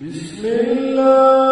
بسم الله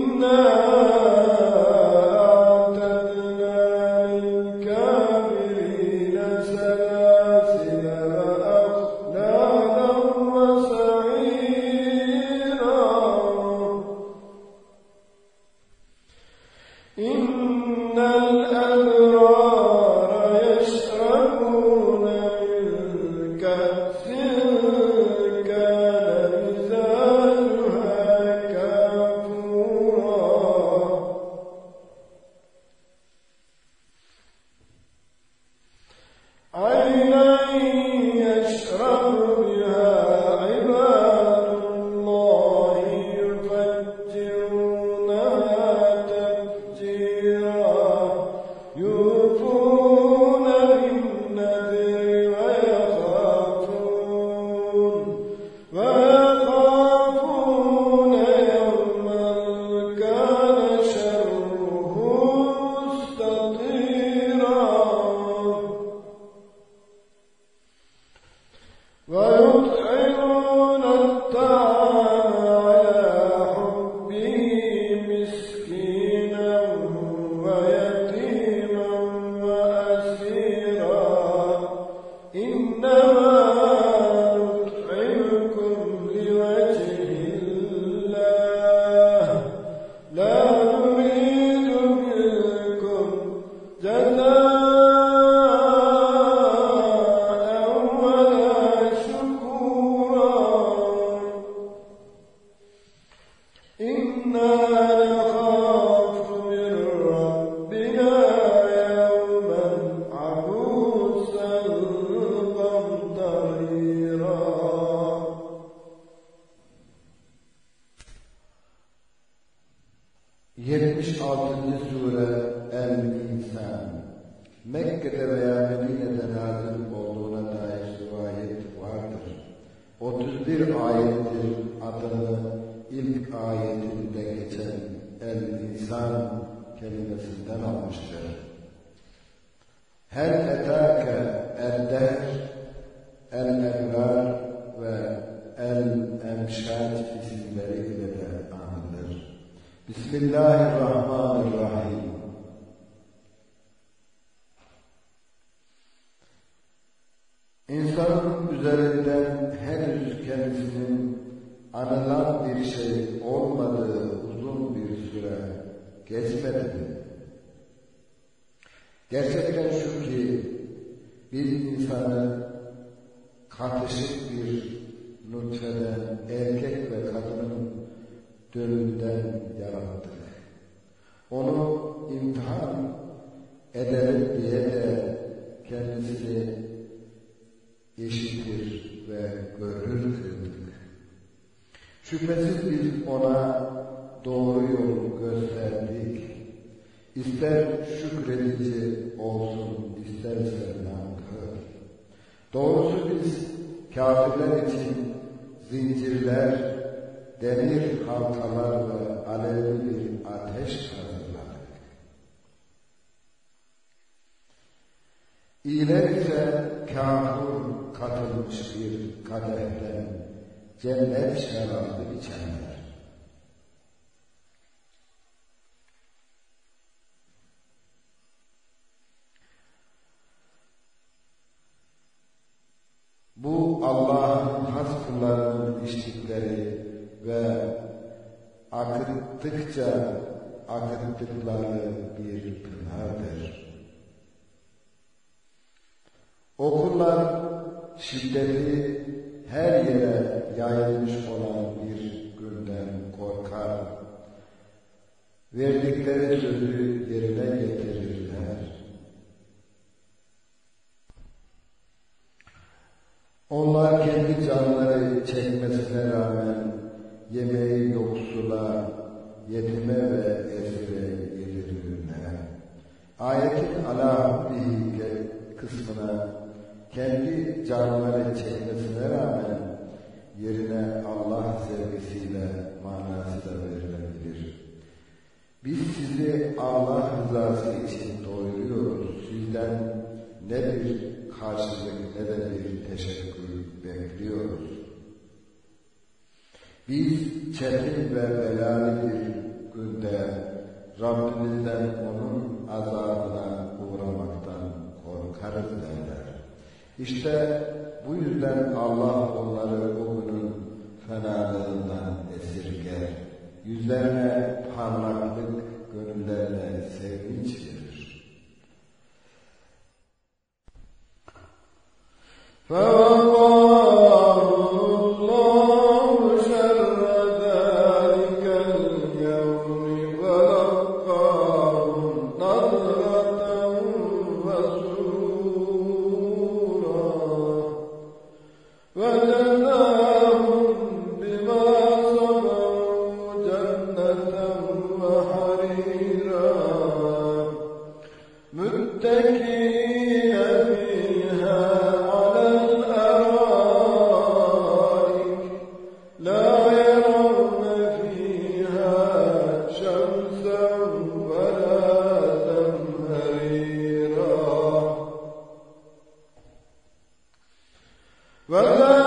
إنا ويطعمون ayetinde geçen El-İnsan kelimesinden almıştır. Hel etâke el-dehr, el-evlar ve el-emşaç isimleriyle de anılır. Bismillahirrahmanirrahim. Anılan bir şey olmadığı uzun bir süre geçmedi mi? Gerçekten şu ki bir insanı katışık bir nutfeden erkek ve kadının dölünden yarattık. Onu imtihan edelim diye de kendisini eşittir ve görür kıldık. Şüphesiz biz ona doğru yolu gösterdik. İster şükredici olsun, isterse nankör. Doğrusu biz kafirler için zincirler, demir halkalar ve alevli bir ateş hazırladık. İyiler ise kafur katılmış bir kadehten cennet şarabı içerler. Bu Allah'ın kullarının içtikleri ve akıttıkça akıttıkları bir pınardır. Okullar şiddeti her yere yayılmış olan bir günden korkar. Verdikleri sözü yerine getirirler. Onlar kendi Biz çetin ve belalı bir günde Rabbimizden onun azabına uğramaktan korkarız derler. İşte bu yüzden Allah onları o günün fenalığından esirger. Yüzlerine parlaklık, gönüllerine sevinç verir. فوقاه وثانية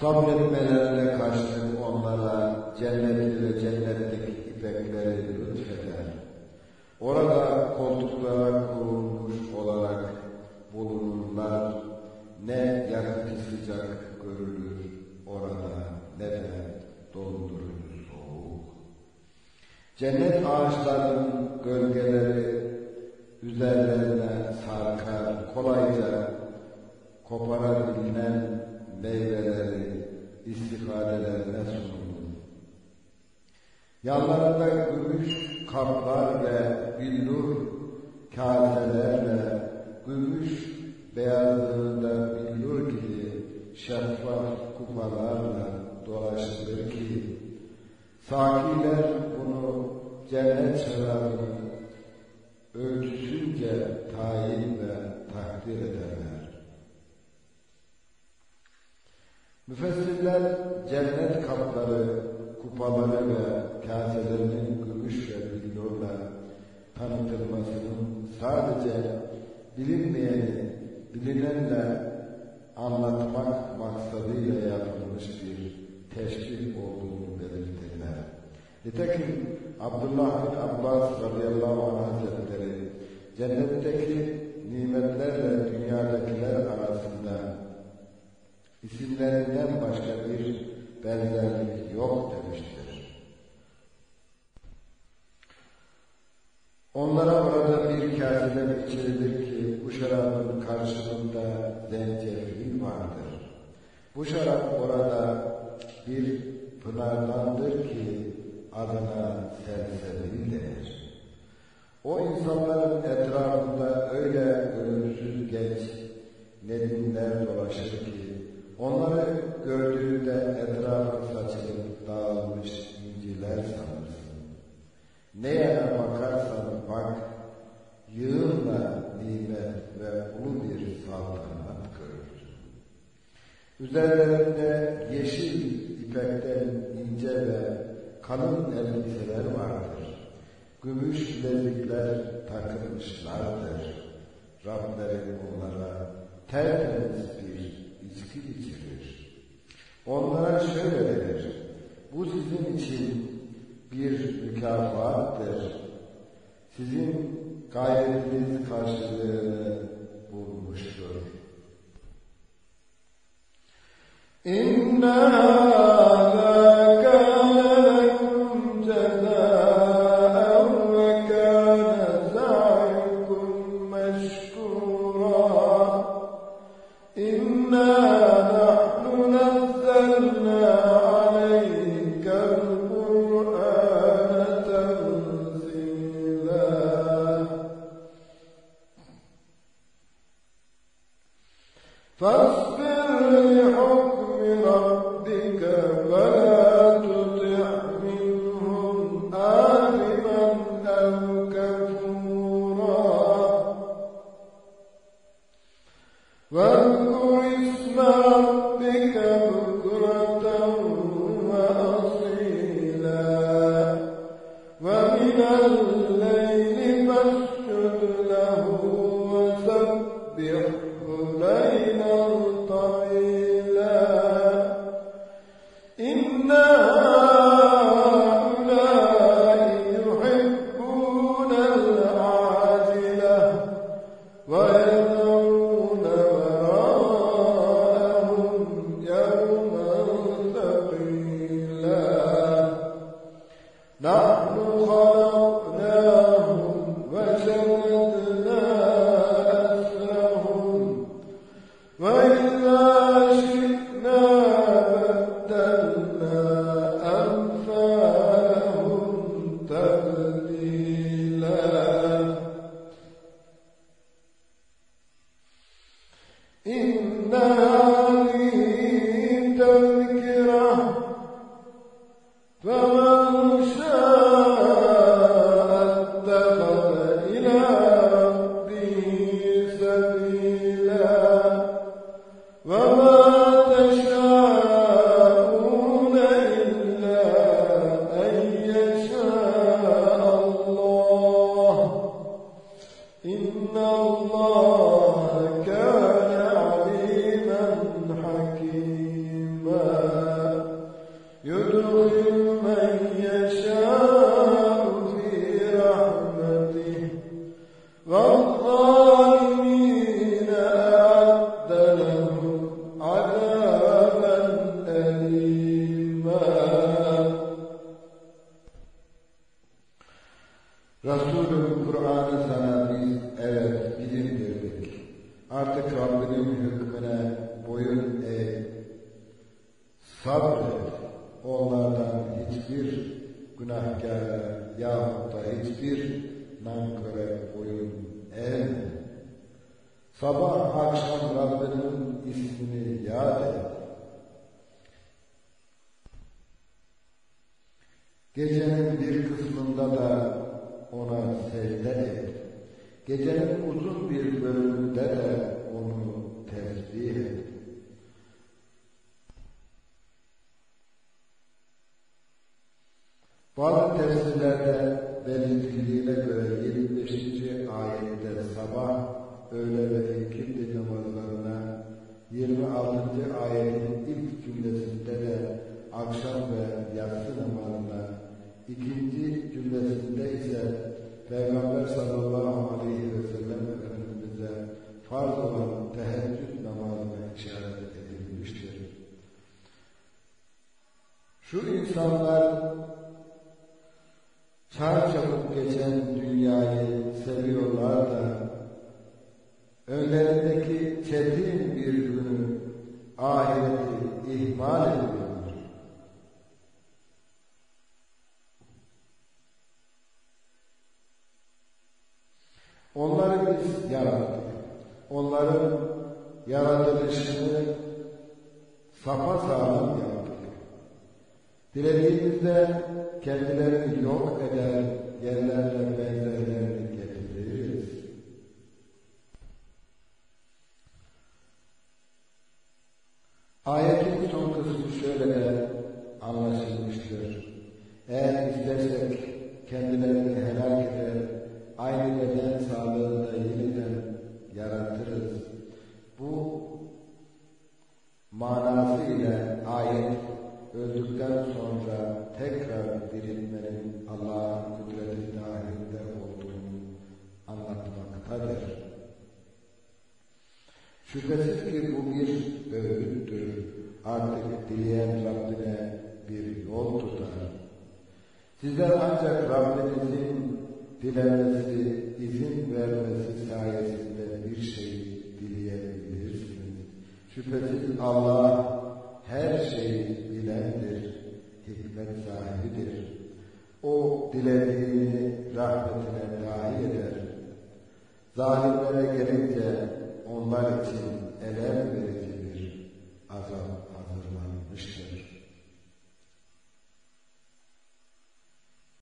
Sabretmelerine karşılık onlara cennet ve cennetlik ipekleri lütfeder. Orada koltuklara kurulmuş olarak bulunurlar. Ne yakıcı sıcak görülür orada ne de dondurucu soğuk. Cennet ağaçlarının gölgeleri üzerlerine sarkar, kolayca koparabilen meyveleri istifadelerine sunulur. Yanlarında gümüş kaplar ve billur kaselerle gümüş beyazlığında billur gibi şeffaf kupalarla dolaşılır ki sakiler bunu cennet şarabını ölçüsünce tayin ve takdir ederler. Müfessirler cennet kapları, kupaları ve kaselerinin gümüş ve billurla tanıtılmasının sadece bilinmeyeni bilinenle anlatmak maksadıyla yapılmış bir teşbih olduğunu belirtirler. Nitekim Abdullah bin Abbas radıyallahu anh hazretleri cennetteki nimetlerle dünyadakiler arasında isimlerinden başka bir benzerlik yok demiştir. Onlara orada bir kaseden içirilir ki bu şarabın karşılığında zencefil vardır. Bu şarap orada bir pınardandır ki adına selsebil denir. O insanların etrafında öyle ölümsüz genç nedimler dolaşır ki onları gördüğünde etrafa saçılıp dağılmış inciler sanırsın. Ne yana bakarsan bak, yığınla nimet ve ulu bir saltanat görürsün. Üzerlerinde yeşil ipekten ince ve kalın elbiseler vardır. Gümüş bilezikler takılmışlardır. Rableri onlara tertemiz bir içki içirir. Onlara şöyle denir. Bu sizin için bir mükafattır. Sizin gayretiniz karşılığını bulmuştur. İnna إِنَّا günahkara yahut da hiçbir nanköre boyun eğme. Sabah akşam Rabbinin ismini yad et. Gecenin bir kısmında da ona secde et. Gecenin uzun bir bölümünde de onu tesbih et. Bazı tefsirlerde belirtildiğine göre 25. ayette sabah, öğle ve ikindi namazlarına 26. ayetin ilk cümlesinde de akşam ve yatsı namazına ikinci cümlesinde ise Peygamber sallallahu aleyhi ve sellem Efendimiz'e farz olan teheccüd namazına işaret edilmiştir. Şu insanlar çarçabuk geçen dünyayı seviyorlar da önlerindeki çetin bir günü ahireti ihmal ediyorlar. Onları biz yarattık. Onların yaratılışını sapa sağlam yaptık. Dilediğimizde kendilerini yok eder, yerlerle benzerlerini getiririz. Ayetin son kısmı şöyle de anlaşılmıştır. Eğer istersek kendilerini helak eder, aynı beden sağlığında yeniden yaratırız. Bu manası ile ayet öldükten sonra tekrar dirilmenin Allah'ın kudreti dahilinde olduğunu anlatmaktadır. Şüphesiz ki bu bir öğüttür. Artık dileyen Rabbine bir yol tutar. Sizler ancak Rabbinizin dilemesi, izin vermesi sayesinde bir şey dileyebilirsiniz. Şüphesiz Allah her şeyi bilendir, hikmet sahibidir. O dilediğini rahmetine dahil eder. Zalimlere gelince onlar için elem verici bir azap.